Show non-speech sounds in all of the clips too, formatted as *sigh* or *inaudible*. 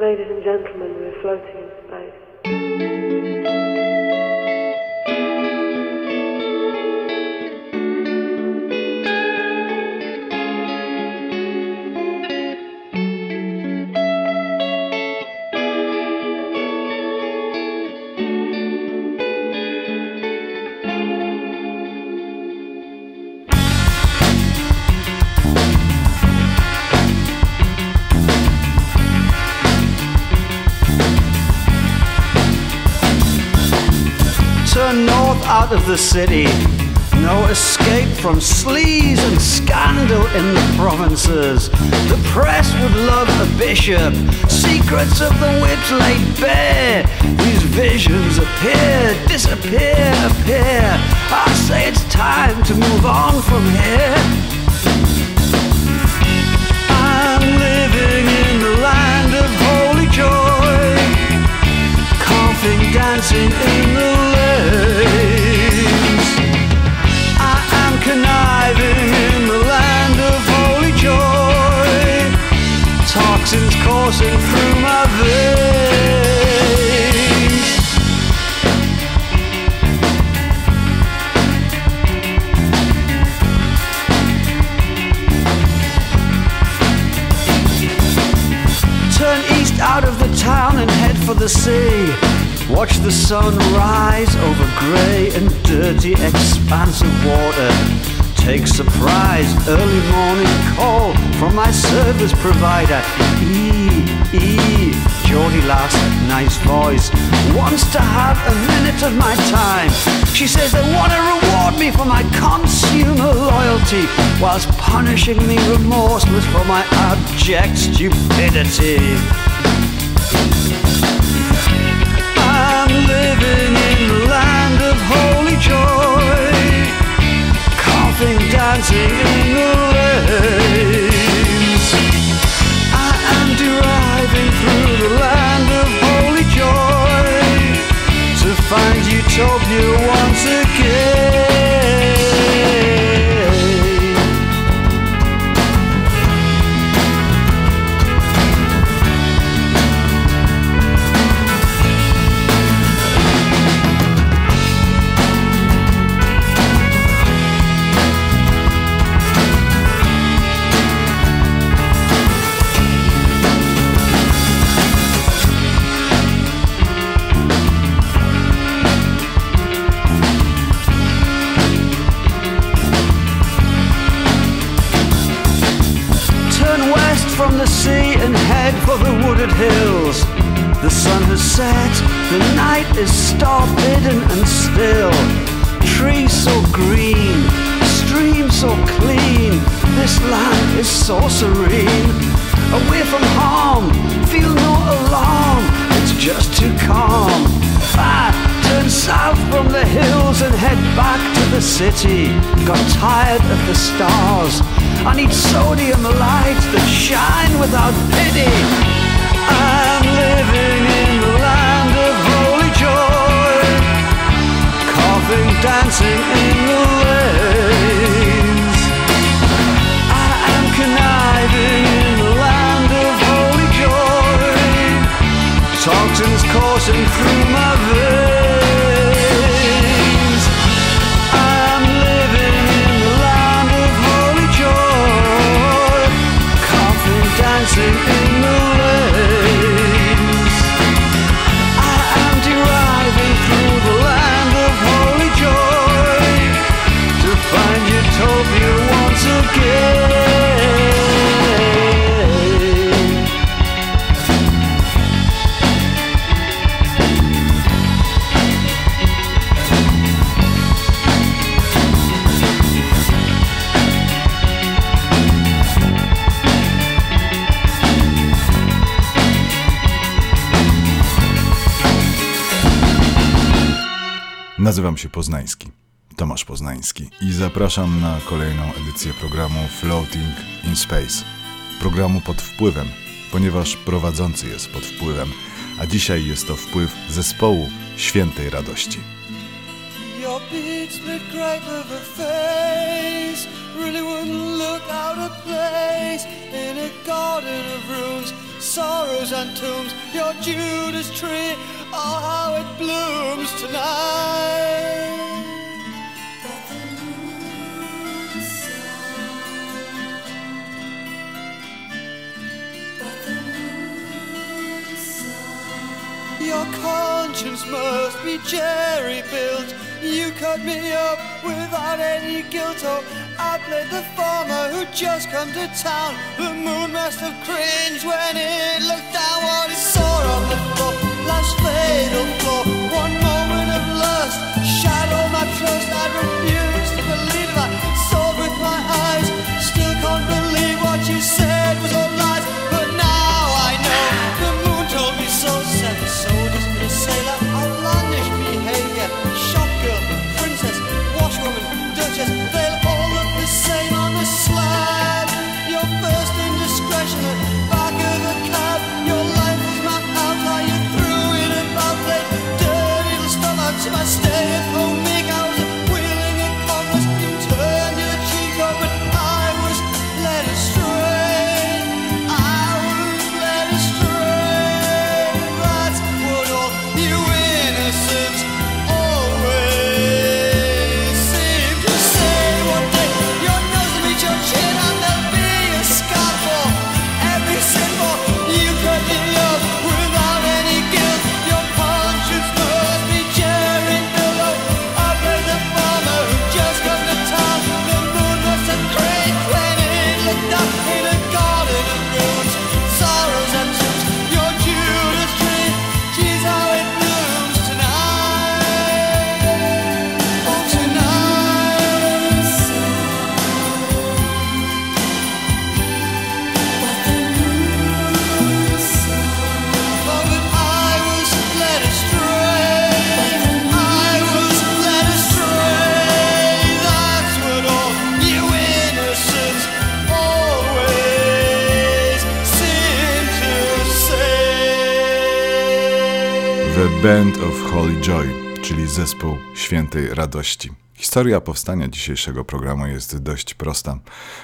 Ladies and gentlemen, we're floating in space. City. No escape from sleaze and scandal in the provinces. The press would love a bishop. Secrets of the witch laid bare. These visions appear, disappear, appear. I say it's time to move on from here. I'm living in the land of holy joy coughing, dancing in the lanes. Coursing through my veins. Turn east out of the town and head for the sea. Watch the sun rise over grey and dirty expanse of water. Take surprise, early morning call from my service provider. E, Geordie lass, nice voice, wants to have a minute of my time. She says they want to reward me for my consumer loyalty, whilst punishing me remorseless for my abject stupidity. I'm living in the land of holy joy, coughing, dancing in the lanes. The land of holy joy to find utopia once again. Head for the wooded hills. The sun has set, the night is star bidden and still. Trees so green, streams so clean, this land is so serene. Away from harm, feel no alarm, it's just too calm. Ah, turn south from the hills and head back to the city. Got tired of the stars. I need sodium lights that shine without pity. I'm living in the land of holy joy, coughing, dancing in the lanes. I am conniving in the land of holy joy, toxins coursing through my Nazywam się Poznański, Tomasz Poznański i zapraszam na kolejną edycję programu Floating in Space. Programu pod wpływem, ponieważ prowadzący jest pod wpływem, a dzisiaj jest to wpływ zespołu Świętej Radości. Your of a face really wouldn't look out of place in a garden of rooms sorrows and tombs. Your Judas tree, oh how it blooms tonight. Your conscience must be jerry built. You cut me up without any guilt. Oh, I played the farmer who just come to town. The moon must have cringed when it looked down. What it saw on the floor, fatal flaw. One moment of lust, shadow my trust. I refuse zespół świętej radości. Historia powstania dzisiejszego programu jest dość prosta.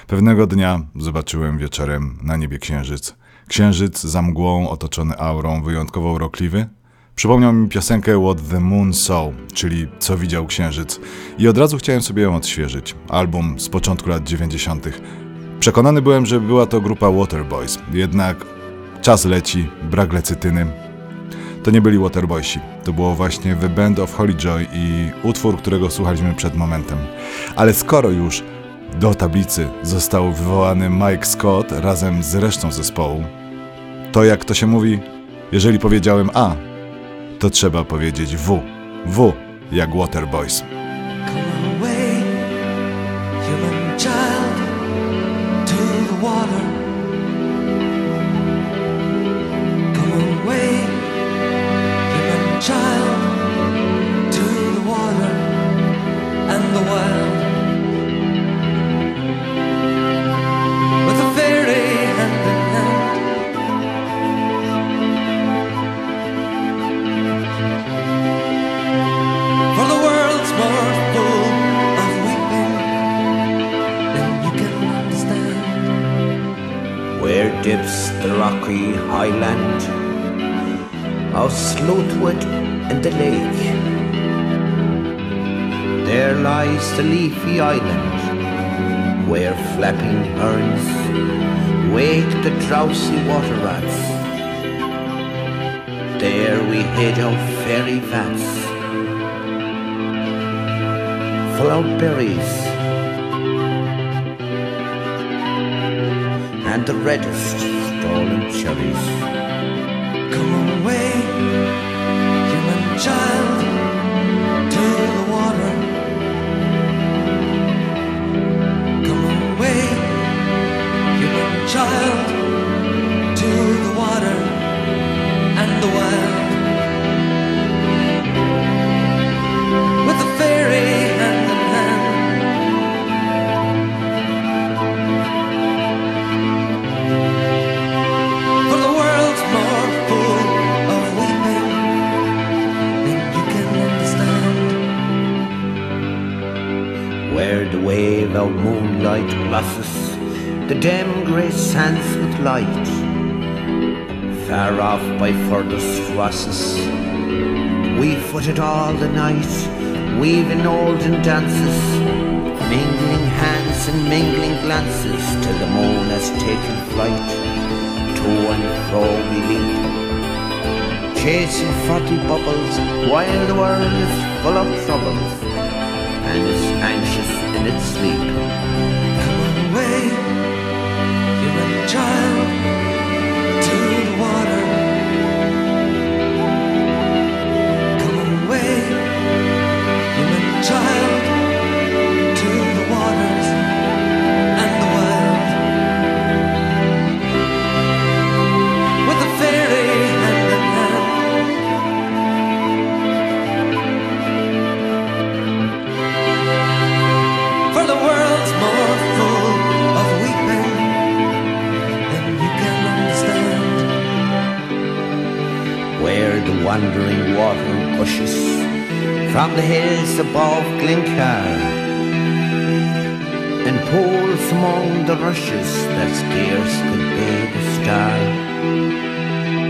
Pewnego dnia zobaczyłem wieczorem na niebie księżyc. Księżyc za mgłą otoczony aurą wyjątkowo urokliwy. Przypomniał mi piosenkę What the Moon Saw, czyli Co widział księżyc. I od razu chciałem sobie ją odświeżyć. Album z początku lat 90. Przekonany byłem, że była to grupa Waterboys. Jednak czas leci, brak lecytyny, to nie byli Waterboysi. To było właśnie The Band of Holy Joy i utwór, którego słuchaliśmy przed momentem. Ale skoro już do tablicy został wywołany Mike Scott razem z resztą zespołu, to jak to się mówi, jeżeli powiedziałem A, to trzeba powiedzieć W. W jak Waterboys. The reddest stolen cherries. Crosses. We footed all the night, weaving olden dances, mingling hands and mingling glances till the moon has taken flight. To and fro we leap, chasing frothy bubbles while the world is full of troubles and is anxious in its sleep. Wandering water gushes from the hills above Glencar and pools among the rushes that scarce could bathe a star.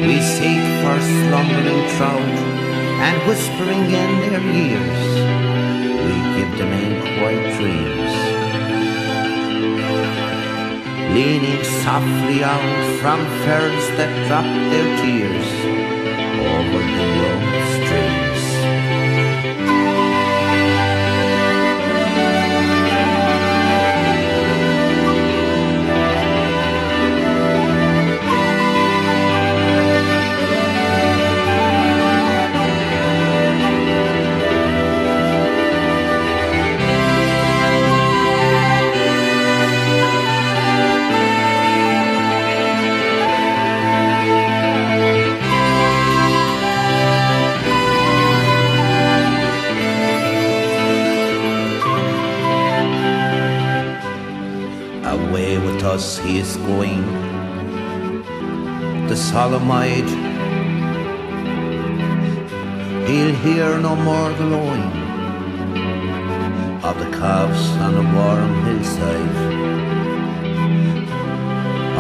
We seek for slumbering trout and whispering in their ears, we give them in quiet dreams. Leaning softly out from ferns that drop their tears us he is going, the solemn-eyed. He'll hear no more the lowing of the calves on the warm hillside,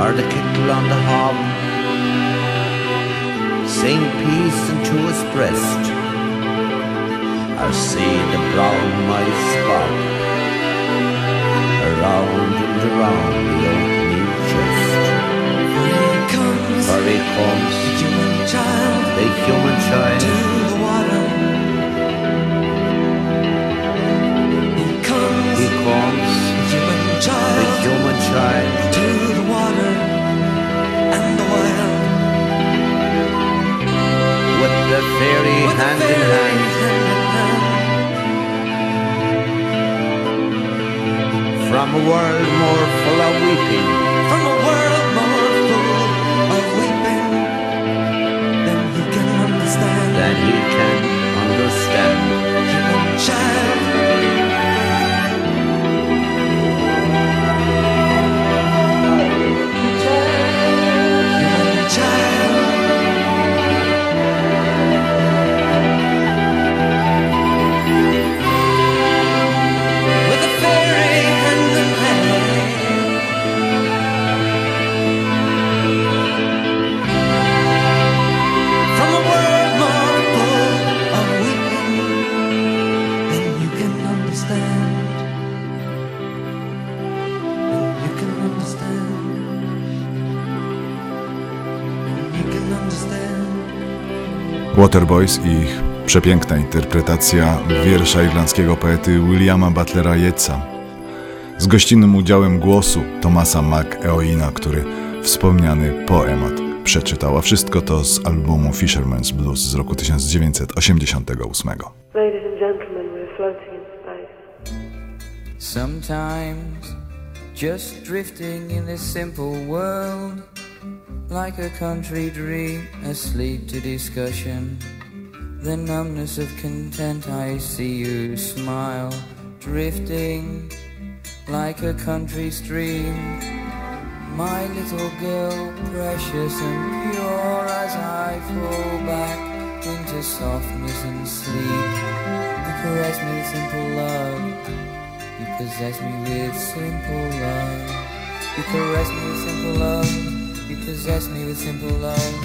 or the kettle on the hob, sing peace into his breast, or see the brown mice bob around and around the opening he comes, the human child the human to the water. Here comes he comes, the human the child human child, to the water and the wild. with the fairy With hand the fairy hand in hand. from a world more full of weeping, Waterboys i ich przepiękna interpretacja wiersza irlandzkiego poety Williama Butlera Yeatsa z gościnnym udziałem głosu Tomasa McEoina, który wspomniany poemat przeczytał, a wszystko to z albumu Fisherman's Blues z roku 1988. Ladies and gentlemen, we're floating in space. Sometimes just drifting in this simple world, like a country dream asleep to discussion. The numbness of content, I see you smile, drifting like a country stream. My little girl, precious and pure as I fall back into softness and sleep. You caress me with simple love. You possess me with simple love. You caress me with simple love. You possess me with simple love.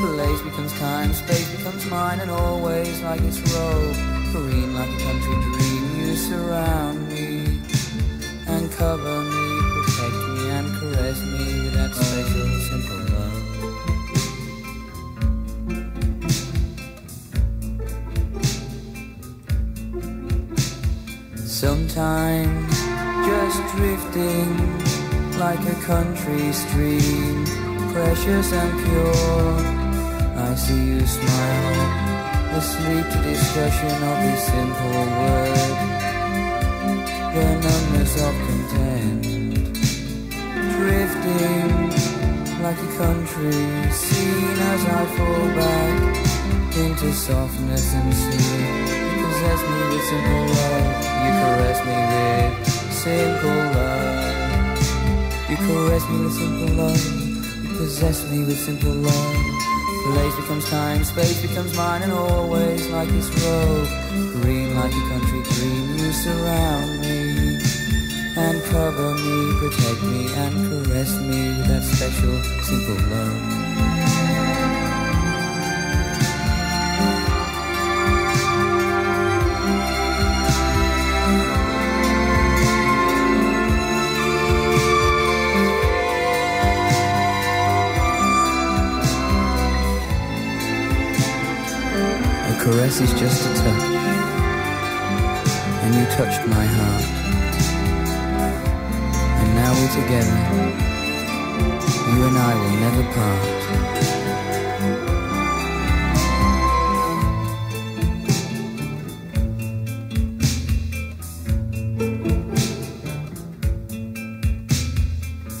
Place becomes time, space becomes mine, and always like its robe. Green like a country dream, you surround me and cover me, protect me and caress me with that special, simple love. Sometimes just drifting like a country stream, precious and pure. I see you smile, asleep to discussion of this simple word. The numbness of content, drifting like a country scene as I fall back into softness and sleep. You possess me with simple love, you caress me with simple love. You caress me with simple love, possess me with simple love. Place becomes time, space becomes mine, and always like this road. Green like a country dream, you surround me and cover me, protect me, and caress me with that special, simple love. Caress is just a touch, and you touched my heart. And now we're together. You and I will never part.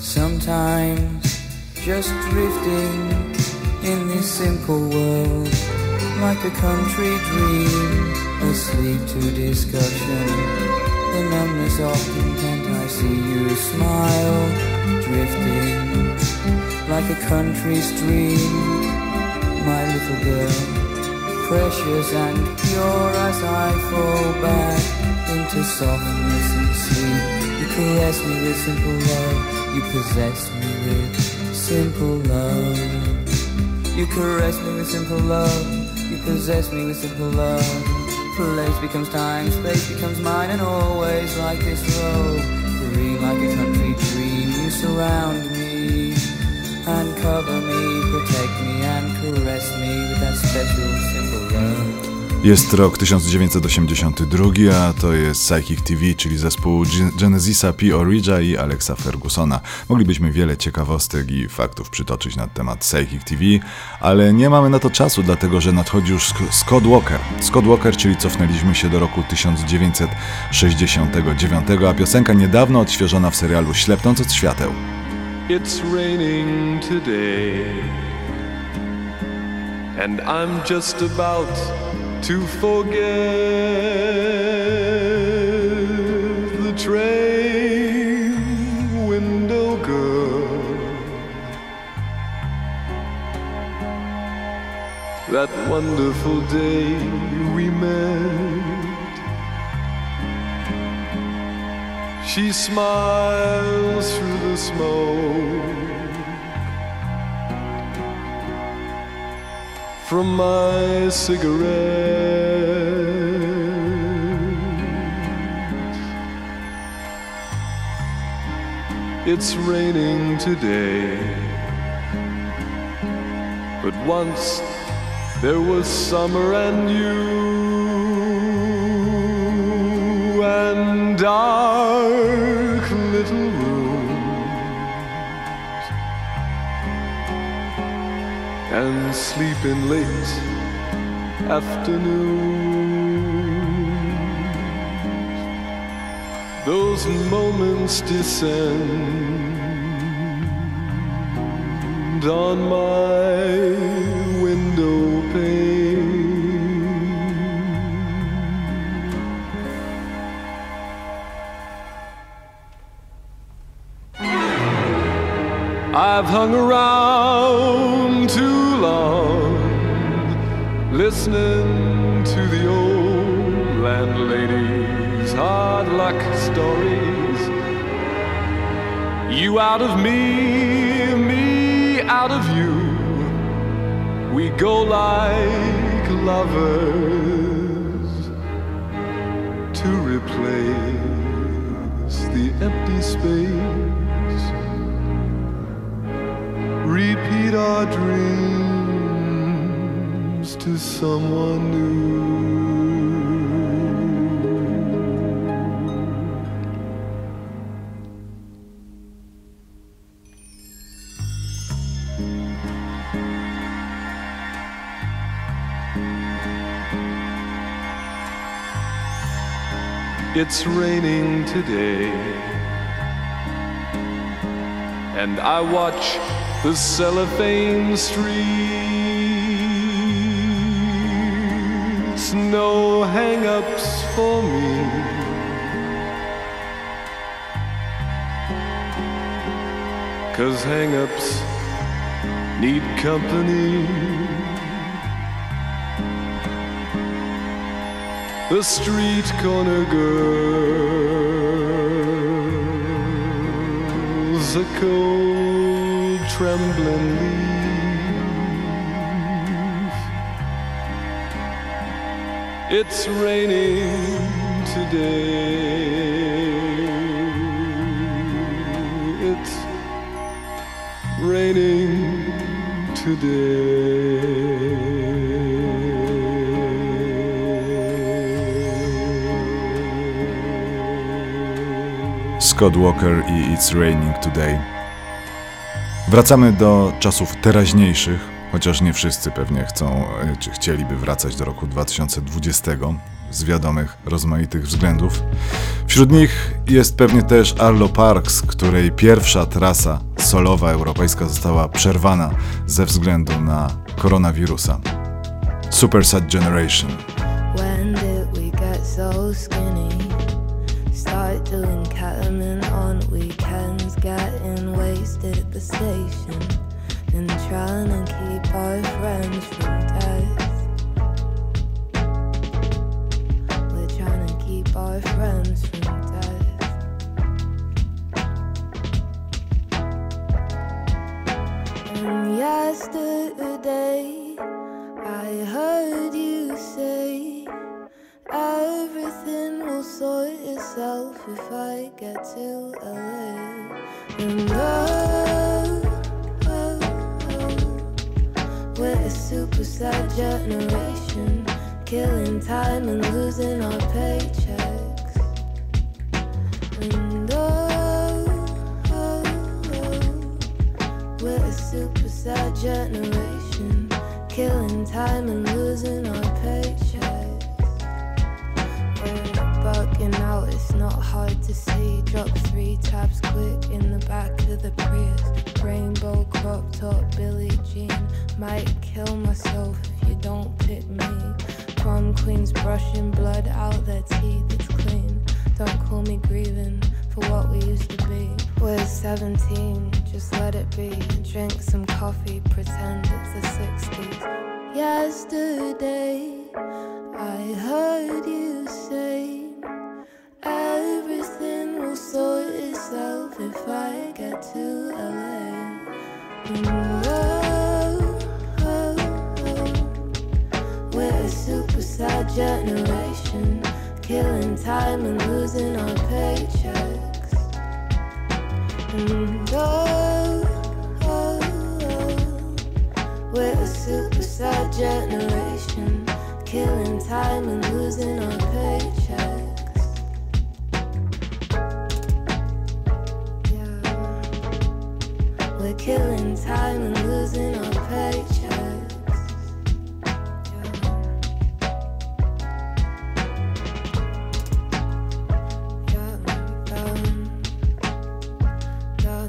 Sometimes just drifting in this simple like a country dream, asleep to discussion. The numbness of content, I see you smile, drifting like a country stream, my little girl, precious and pure as I fall back into softness and sleep. You caress me with simple love, you possess me with simple love. You caress me with simple love, possess me with simple love. Place becomes time, space becomes mine, and always like this road. Green like a country dream, you surround me and cover me, protect me and caress me with that special simple love. Jest rok 1982, a to jest Psychic TV, czyli zespół Gen- Genesisa P. Orija i Alexa Fergusona. Moglibyśmy wiele ciekawostek i faktów przytoczyć na temat Psychic TV, ale nie mamy na to czasu, dlatego że nadchodzi już Scott Walker. Scott Walker, czyli cofnęliśmy się do roku 1969, a piosenka niedawno odświeżona w serialu Ślepnąc od świateł. It's raining today, and I'm just about to forget the train window girl. That wonderful day we met. She smiles through the smoke from my cigarette. It's raining today, but once there was summer and you and dark sleeping late afternoons. Those moments descend on my window pane. I've hung around listening to the old landlady's hard luck stories. You out of me, me out of you. we go like lovers to replace the empty space. Repeat our dreams to someone new. It's raining today. And I watch the cellophane streets. No hang ups for me. Cause hang ups need company. the street corner girls, a cold trembling It's raining today. It's raining today. Scott Walker i It's Raining Today. Wracamy do czasów teraźniejszych, chociaż nie wszyscy pewnie chcą e, czy chcieliby wracać do roku 2020 z wiadomych, rozmaitych względów. Wśród nich jest pewnie też Arlo Parks, której pierwsza trasa solowa europejska została przerwana ze względu na koronawirusa. Super Sad Generation. When did we get so skinny? Start doing ketamine on weekends, getting wasted at the station, and trying to keep our friends from death. We're trying to keep our friends from death. And yesterday, I heard you say. Everything will sort itself if I get to LA. And oh, super sad generation, killing time and losing our paychecks. And oh, oh, oh, we're a super sad generation, killing time and losing our not hard to see. Drop three tabs quick in the back of the Prius. Rainbow crop top, Billie Jean. Might kill myself if you don't pick me. Prom queens brushing blood out their teeth, it's clean. Don't call me grieving for what we used to be. We're 17, just let it be. Drink some coffee, pretend it's the 60s. Yesterday, I heard you say sort itself if I get to LA. Oh, oh, oh, we're a super sad generation, killing time and losing our paychecks. And we're a super sad generation, killing time and losing our killing time and losing our paychecks. Yeah, yeah, yeah,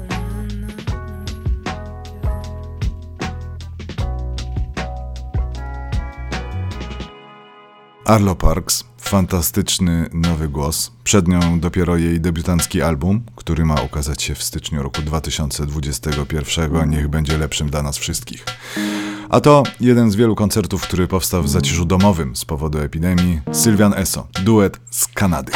Arlo Parks, fantastyczny nowy głos. Przed nią dopiero jej debiutancki album, który ma ukazać się w styczniu roku 2021. Niech będzie lepszym dla nas wszystkich. A to jeden z wielu koncertów, który powstał w zaciszu domowym z powodu epidemii. Sylwian Eso, duet z Kanady.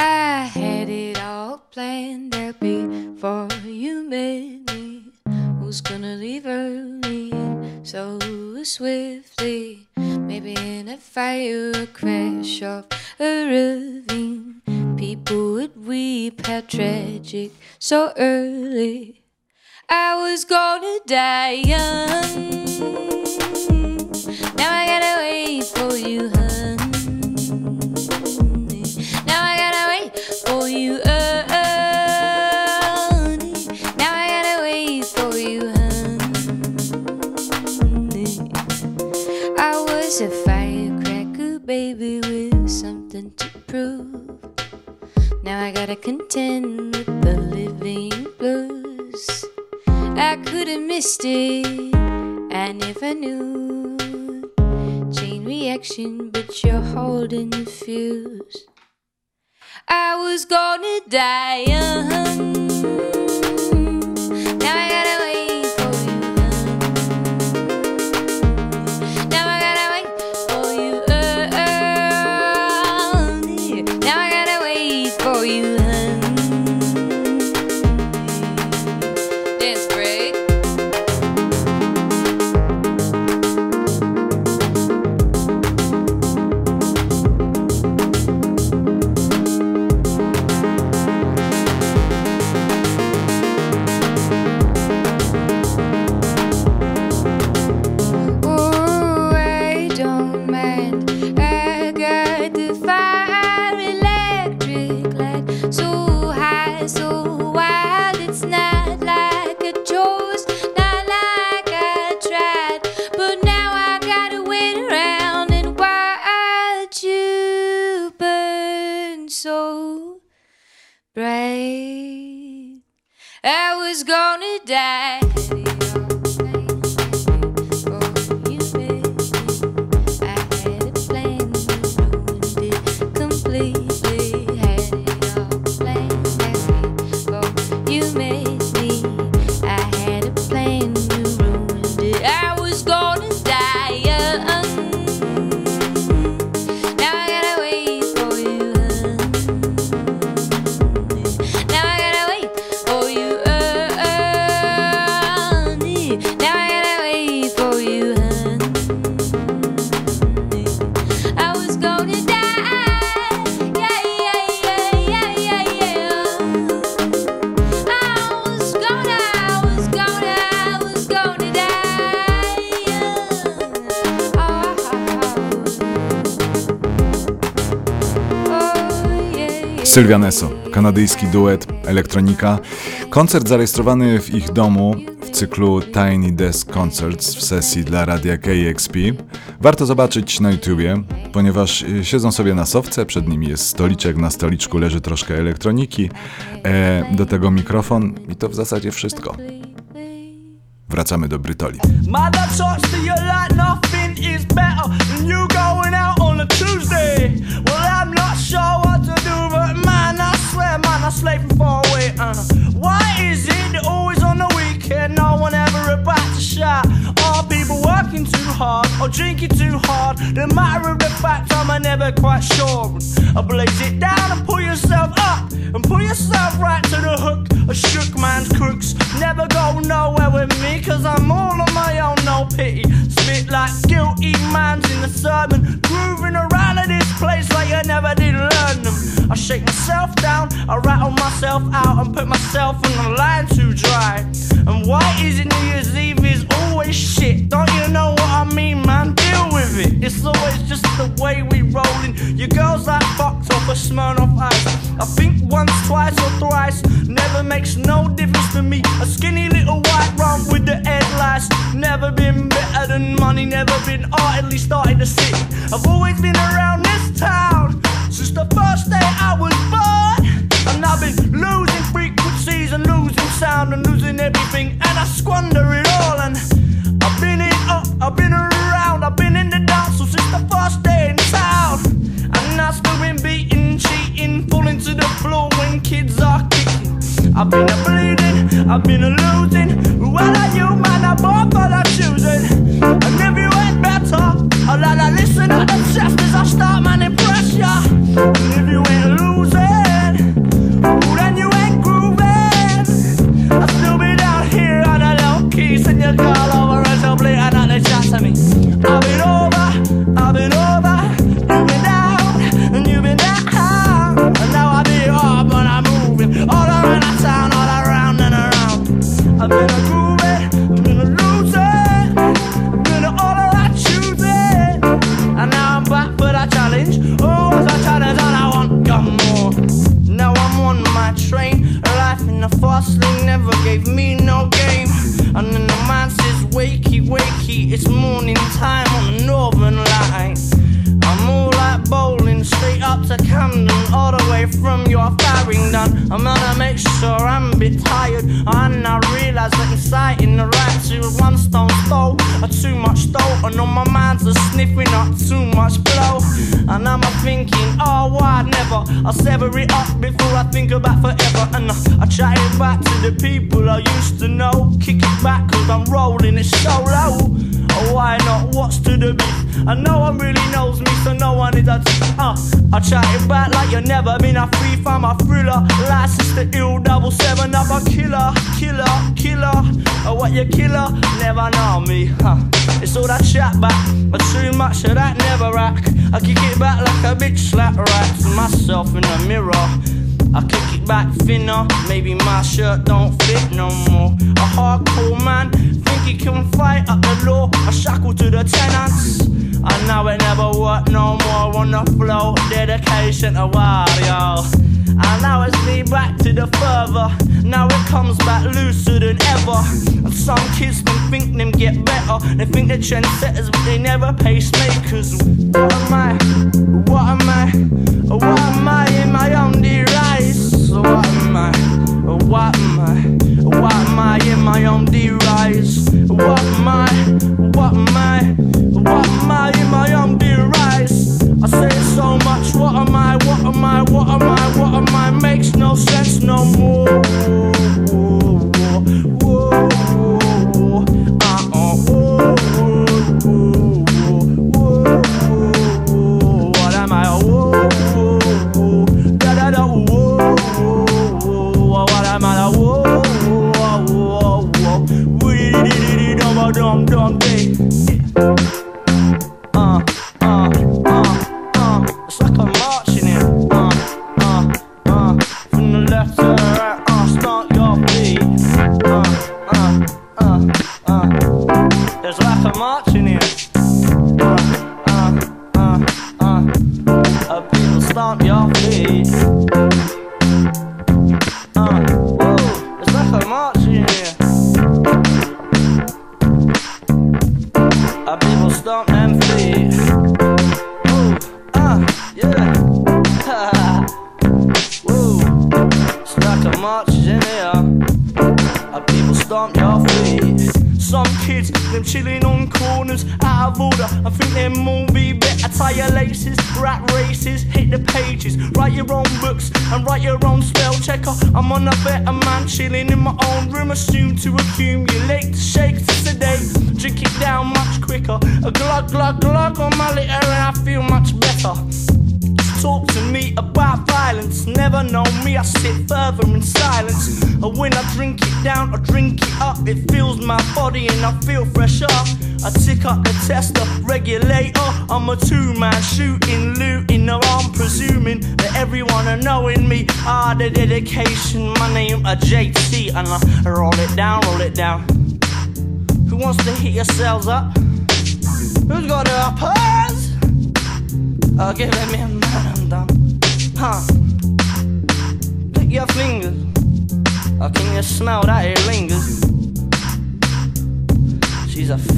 A ravine, people would weep how tragic so early. I was gonna die young. Now I gotta contend with the living blues. I could have missed it, and if I knew, chain reaction, but you're holding the fuse. I was gonna die young. Now I gotta so yeah, yeah. Sylvia Nesso, kanadyjski duet, elektronika. Koncert zarejestrowany w ich domu w cyklu Tiny Desk Concerts w sesji dla radia KXP. Warto zobaczyć na YouTubie, ponieważ y, siedzą sobie na sofce, przed nimi jest stoliczek, na stoliczku leży troszkę elektroniki, e, do tego mikrofon i to w zasadzie wszystko. Wracamy do Brytoli. Mother sleep far away. Uh, why is it that always on the weekend no one ever about to shout? Are people working too hard or drinking too hard? The matter of the fact, I'm never quite sure. I blaze it down and pull yourself up and pull yourself right to the hook. A shook man's crooks never go nowhere with me, cause I'm all on my own, no pity. Spit like guilty man's in the sermon, grooving around place like I never did learn them. I shake myself down, I rattle myself out and put myself on the line to dry. And why is it New Year's Eve is always shit? Don't you know what I mean, man? Deal with it. It's always just the way we rollin'. Your girls like fucked off a Smirnoff ice. I think once, twice, or thrice never makes no difference to me. A skinny little white rum with the headlights. Never been better than money, never been art, at least started the city. I've always been around town since the first day I was born. And I've been losing frequencies and losing sound and losing everything, and I squander it all. And I've been in up, I've been around, I've been in the dance since the first day in town. And still been beating, cheating, falling to the floor when kids are kicking. I've been a bleeding, I've been a losing. Well, are you, man? I both all I'm choosing. Listen as I start manning pressure. If you ain't losing, then you ain't grooving. I'll still be down here on a low key, your over chat to me. Much blow. And I'm thinking, oh, why never? I'll sever it up before I think about forever. And I, I chat it back to the people I used to know. Kick it back cause I'm rolling it so low. Why not? What's to the beat? And no one really knows me, so no one is a t- uh, I chat it back like you never been a free farm, a thriller. License to ill double seven up a killer, killer, killer. Oh, what you killer? Never know me, huh? It's all that chat back, but too much of that never rack. I kick it back like a bitch slap right to myself in the mirror. I kick it back thinner, maybe my shirt don't fit no more. A hardcore man, think he can fight up the law. I shackle to the tenants. I know it never worked no more on the flow. Dedication to warrior. I now it's me back to the further. Now it comes back looser than ever. And some kids can think them get better. They think they're trendsetters, but they never pacemakers. What am I? What am I? What am I What am I? What am I in my own derise? What am I? What am I? What am I in my own derise? I say so much. What am I? What am I? What am I? What am I? Makes no sense no more.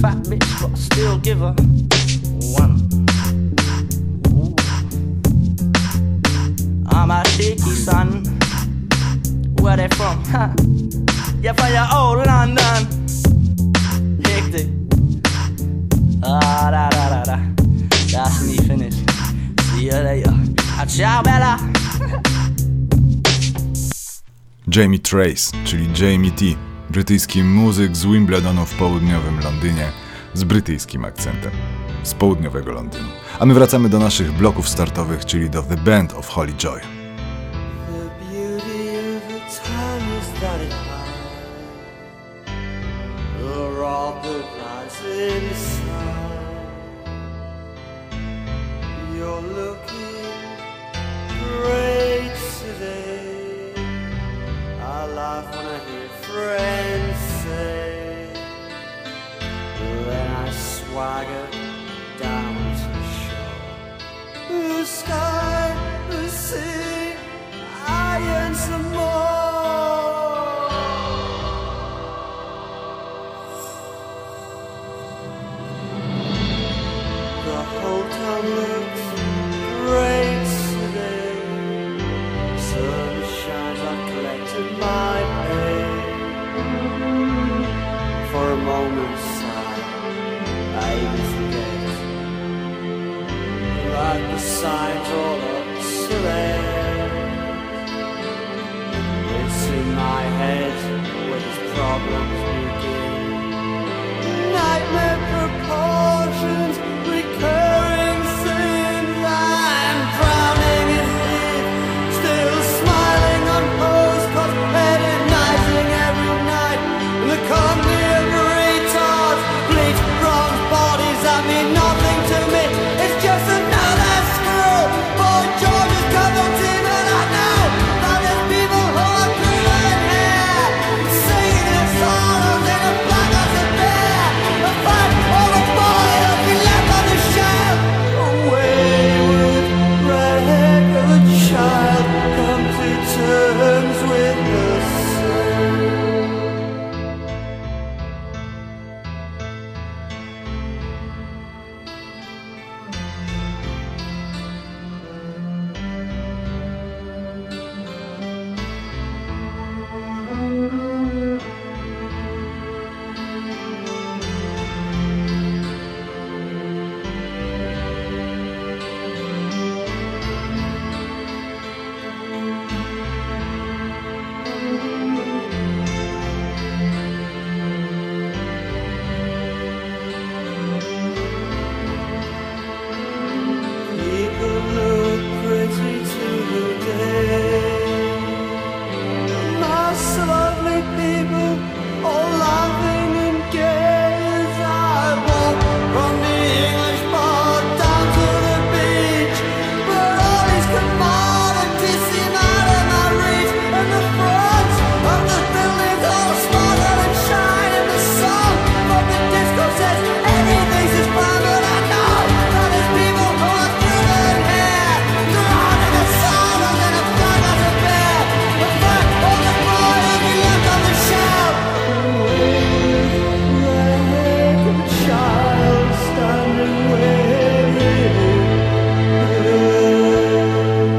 Fat bitch, but still give her one. Ooh. I'm a dicky son. Where they from? Yeah, from your old London. Hectic. Ah, da da da da. That's me finished. See you later. Ciao, Bella. *laughs* Jamie Treays, czyli Jamie T, brytyjski muzyk z Wimbledonu w południowym Londynie z brytyjskim akcentem z południowego Londynu. A my wracamy do naszych bloków startowych, czyli do The Band of Holy Joy.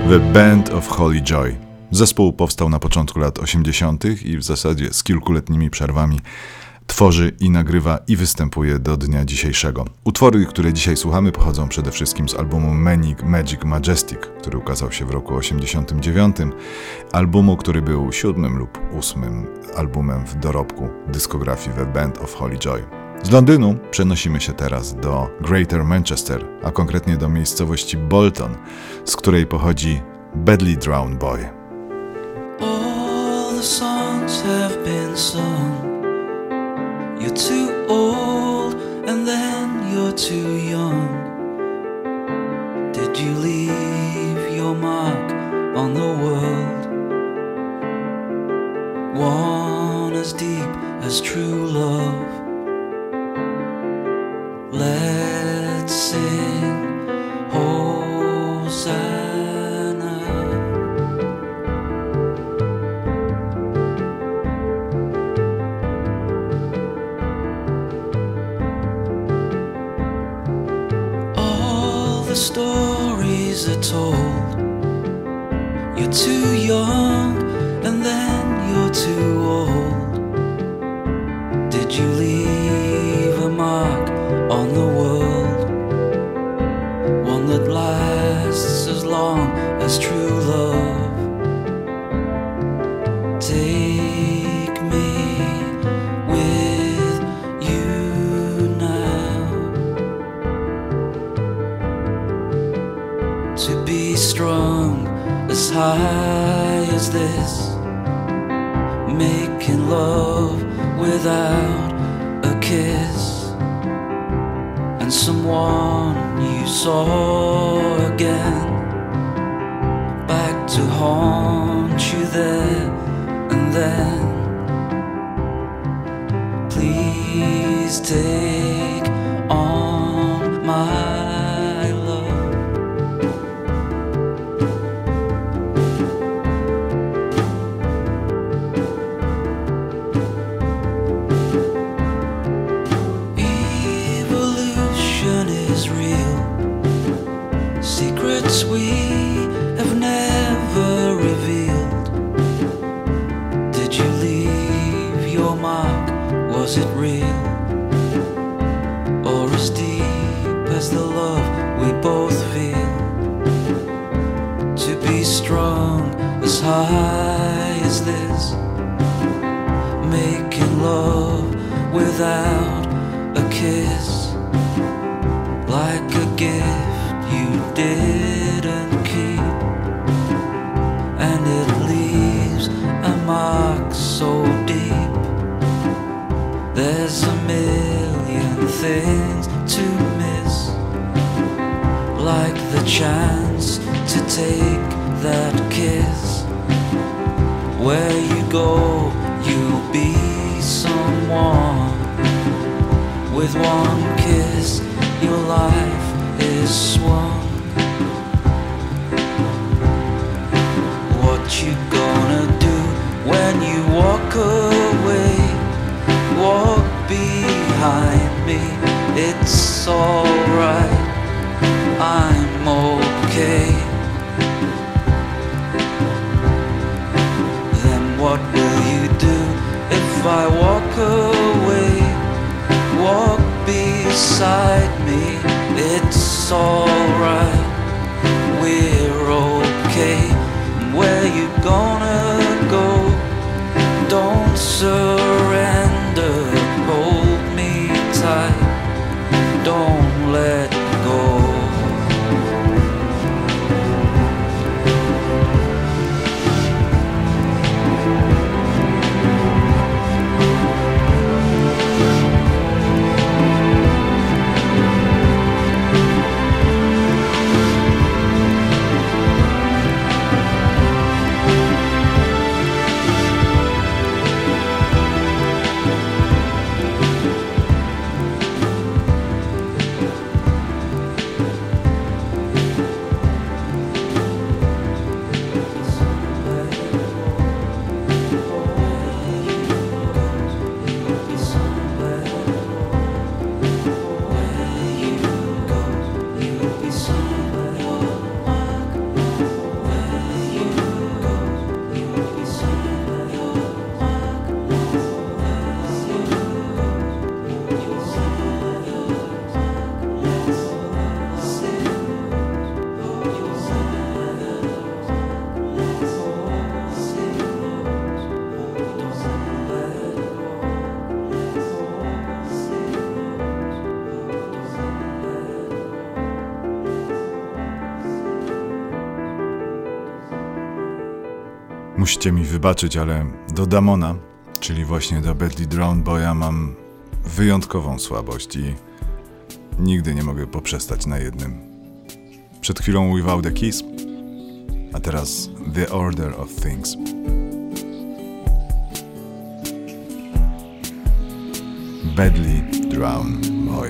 The Band of Holy Joy. Zespół powstał na początku lat 80. i w zasadzie z kilkuletnimi przerwami tworzy i nagrywa i występuje do dnia dzisiejszego. Utwory, które dzisiaj słuchamy, pochodzą przede wszystkim z albumu Manic Magic Majestic, który ukazał się w roku 89, albumu, który był siódmym lub ósmym albumem w dorobku dyskografii The Band of Holy Joy. Z Londynu przenosimy się teraz do Greater Manchester, a konkretnie do miejscowości Bolton, z której pochodzi Badly Drowned Boy. All the songs have been sung. You're too old and then you're too young. Did you leave your mark on the world? One as deep as true love. Let's sing Hosanna. All the stories are told. You're too young without a kiss, and someone you saw again, back to haunt you there and then. Please take both feel to be strong as high as this, making love without. Chance to take that kiss. Where you go, you'll be someone. With one kiss, your life is swung. What you gonna do when you walk away? Walk behind me, it's alright. I'm more. Musicie mi wybaczyć, ale do Damona, czyli właśnie do Badly Drown Boya mam wyjątkową słabość i nigdy nie mogę poprzestać na jednym. Przed chwilą Without the Kiss, a teraz The Order of Things. Badly Drown Boy.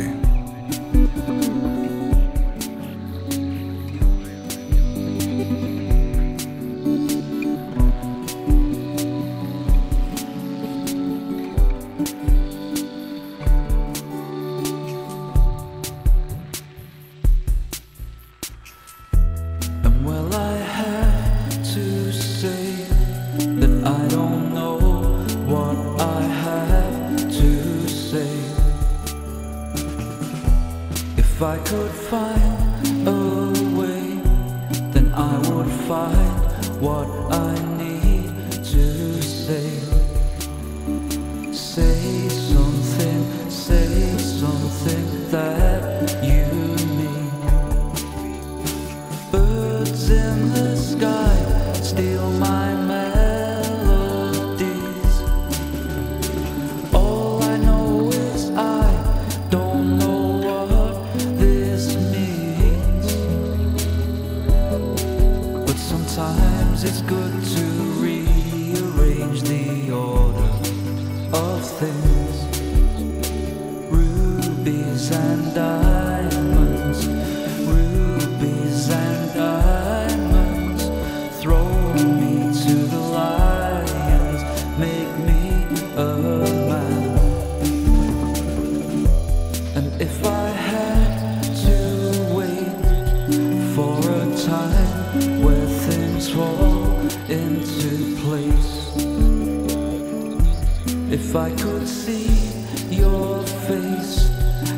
If I could see your face,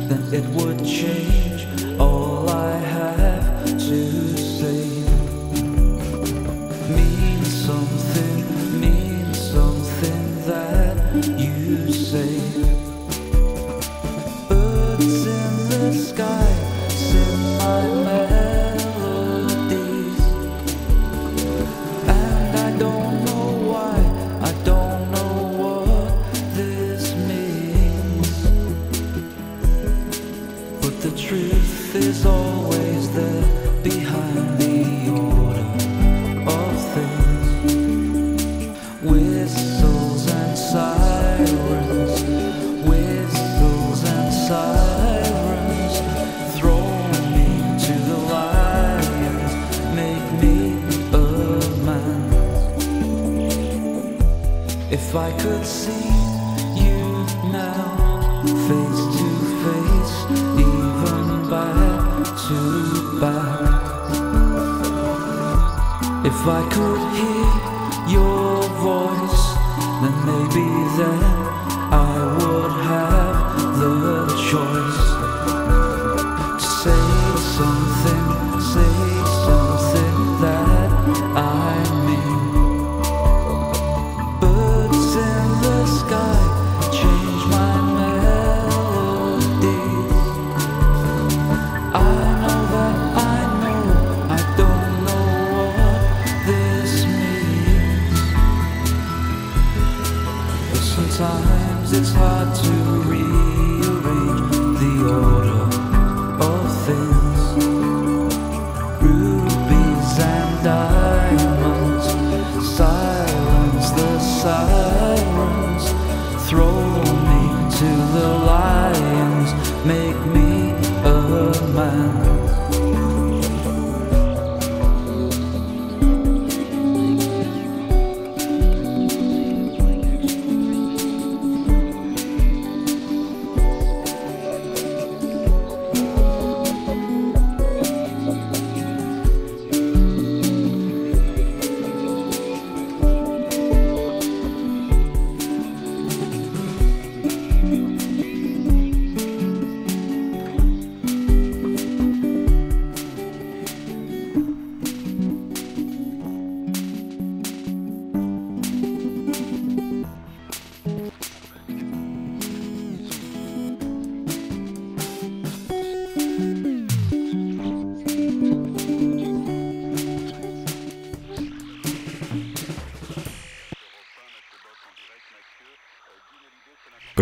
then it would change all I have to see.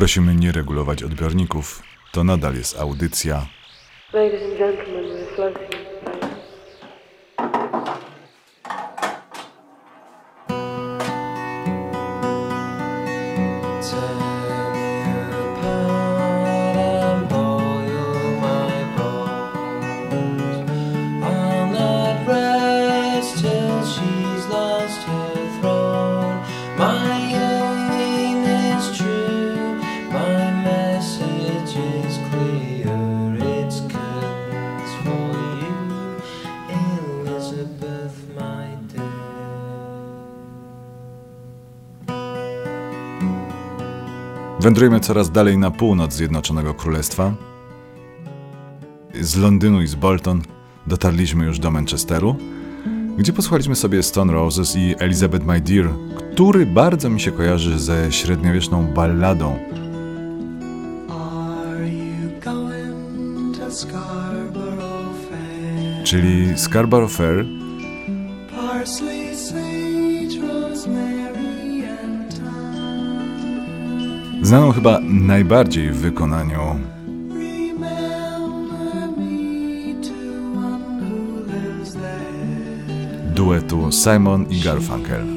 Prosimy nie regulować odbiorników. To nadal jest audycja. Ladies and gentlemen, we're floating. Wędrujemy coraz dalej na północ Zjednoczonego Królestwa. Z Londynu i z Bolton dotarliśmy już do Manchesteru, gdzie posłuchaliśmy sobie Stone Roses i Elizabeth My Dear, który bardzo mi się kojarzy ze średniowieczną balladą. Czyli Scarborough Fair znaną chyba najbardziej w wykonaniu duetu Simon i Garfunkel.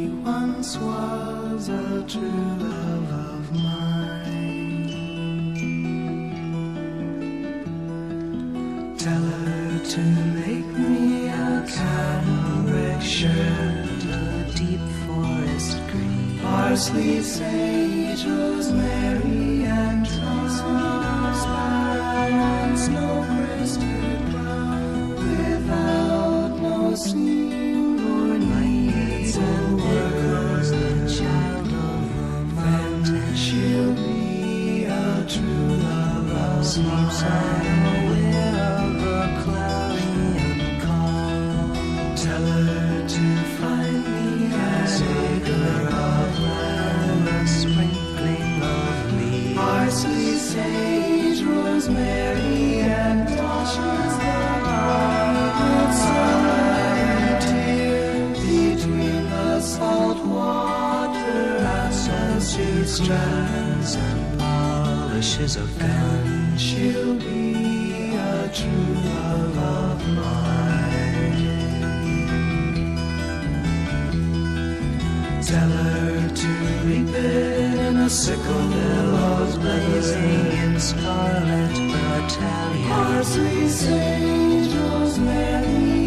tell her to reap it in a sickle Their laws blazing in scarlet battalia Parsley, sage, rosemary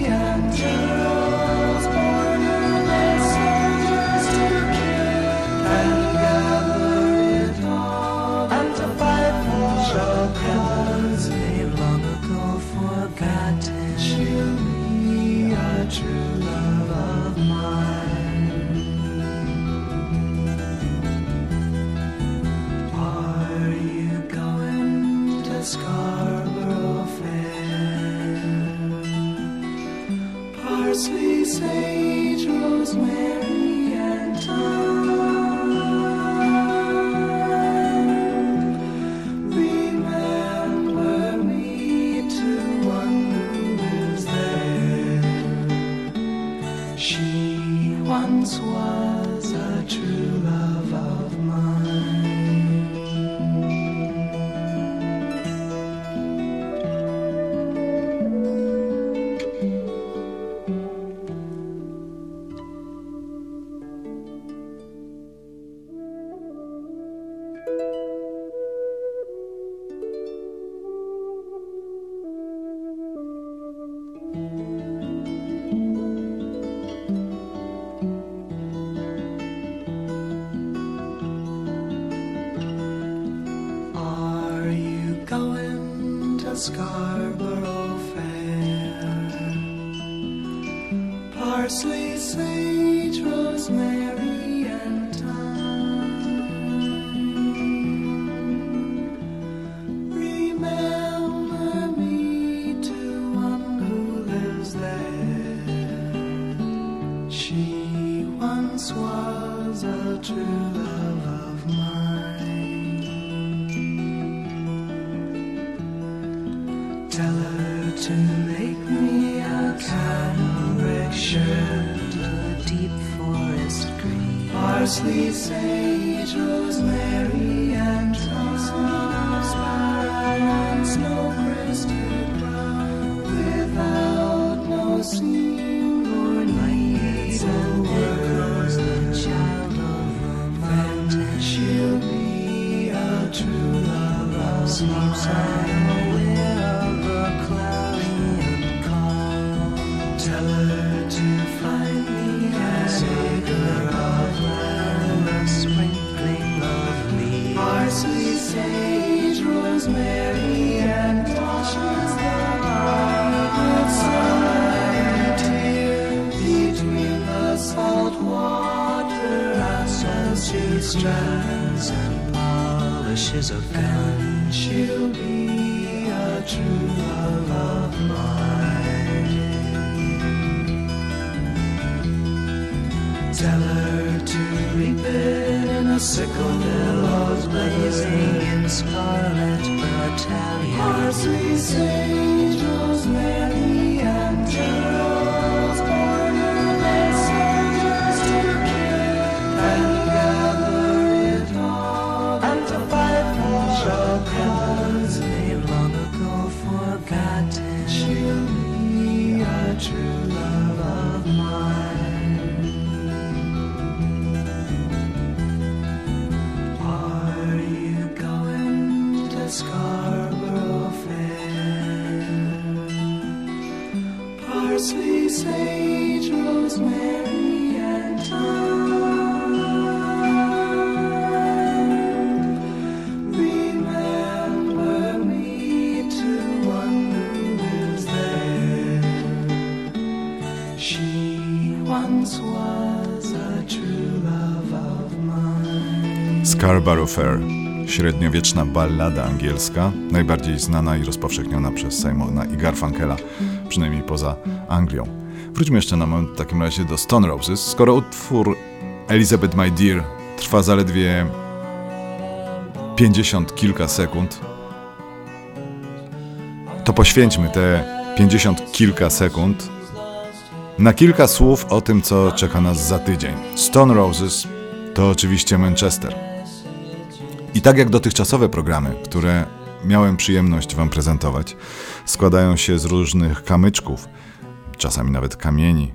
parsley, sage, Scarborough Fair. Średniowieczna ballada angielska, najbardziej znana i rozpowszechniona przez Simona i Garfunkela, przynajmniej poza Anglią. Wróćmy jeszcze na moment w takim razie do Stone Roses. Skoro utwór Elizabeth My Dear trwa zaledwie 50 kilka sekund, to poświęćmy te 50 kilka sekund na kilka słów o tym, co czeka nas za tydzień. Stone Roses to oczywiście Manchester. I tak jak dotychczasowe programy, które miałem przyjemność Wam prezentować, składają się z różnych kamyczków, czasami nawet kamieni,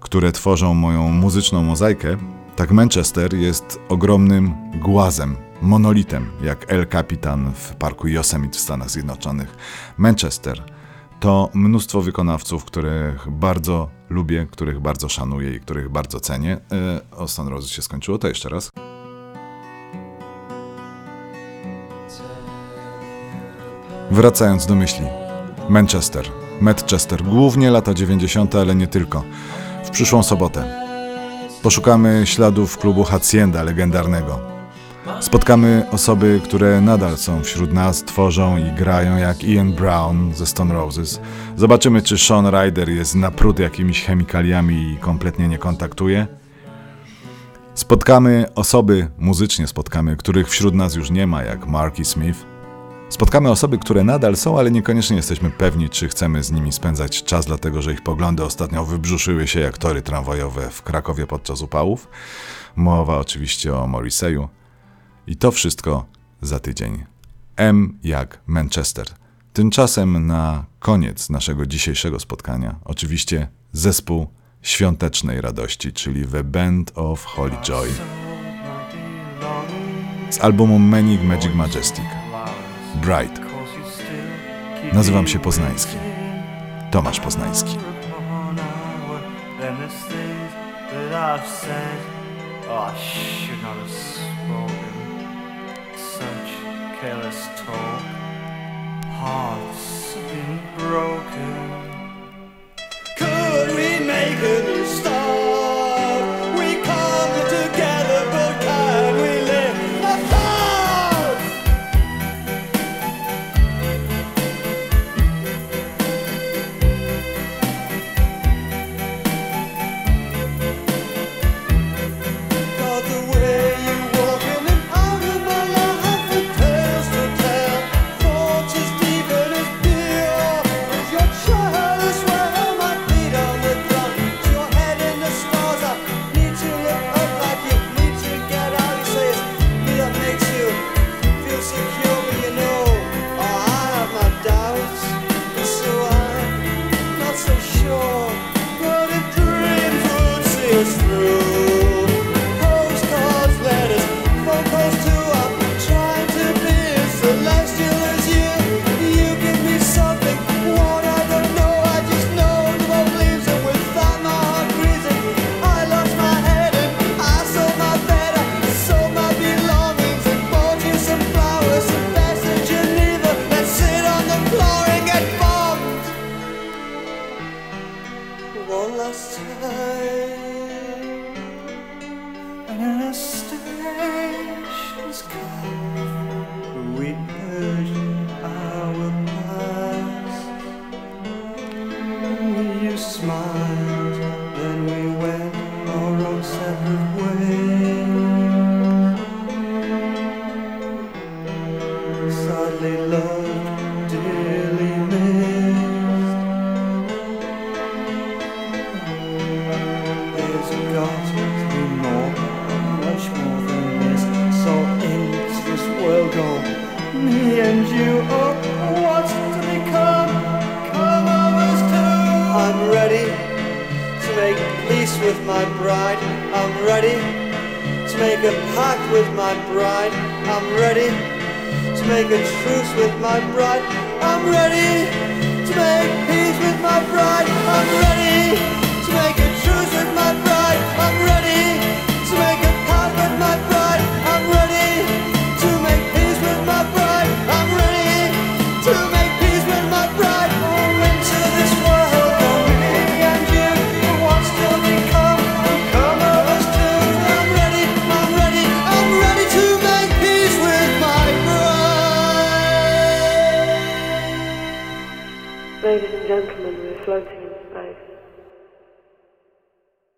które tworzą moją muzyczną mozaikę, tak Manchester jest ogromnym głazem, monolitem, jak El Capitan w parku Yosemite w Stanach Zjednoczonych. Manchester to mnóstwo wykonawców, których bardzo lubię, których bardzo szanuję i których bardzo cenię. E, o Stone Roses się skończyło, to jeszcze raz. Wracając do myśli. Manchester, Medchester, głównie lata 90., ale nie tylko. W przyszłą sobotę. Poszukamy śladów klubu Hacienda legendarnego. Spotkamy osoby, które nadal są wśród nas, tworzą i grają jak Ian Brown ze Stone Roses. Zobaczymy, czy Sean Ryder jest napruty jakimiś chemikaliami i kompletnie nie kontaktuje. Spotkamy osoby, muzycznie spotkamy, których wśród nas już nie ma, jak Marky Smith. Spotkamy osoby, które nadal są, ale niekoniecznie jesteśmy pewni, czy chcemy z nimi spędzać czas, dlatego że ich poglądy ostatnio wybrzuszyły się jak tory tramwajowe w Krakowie podczas upałów. Mowa oczywiście o Morriseyu. I to wszystko za tydzień. M jak Manchester. Tymczasem na koniec naszego dzisiejszego spotkania, oczywiście zespół świątecznej radości, czyli The Band of Holy Joy z albumu Manic Magic Majestic. Bright. Nazywam się Poznański. Tomasz Poznański. Could we make a new start?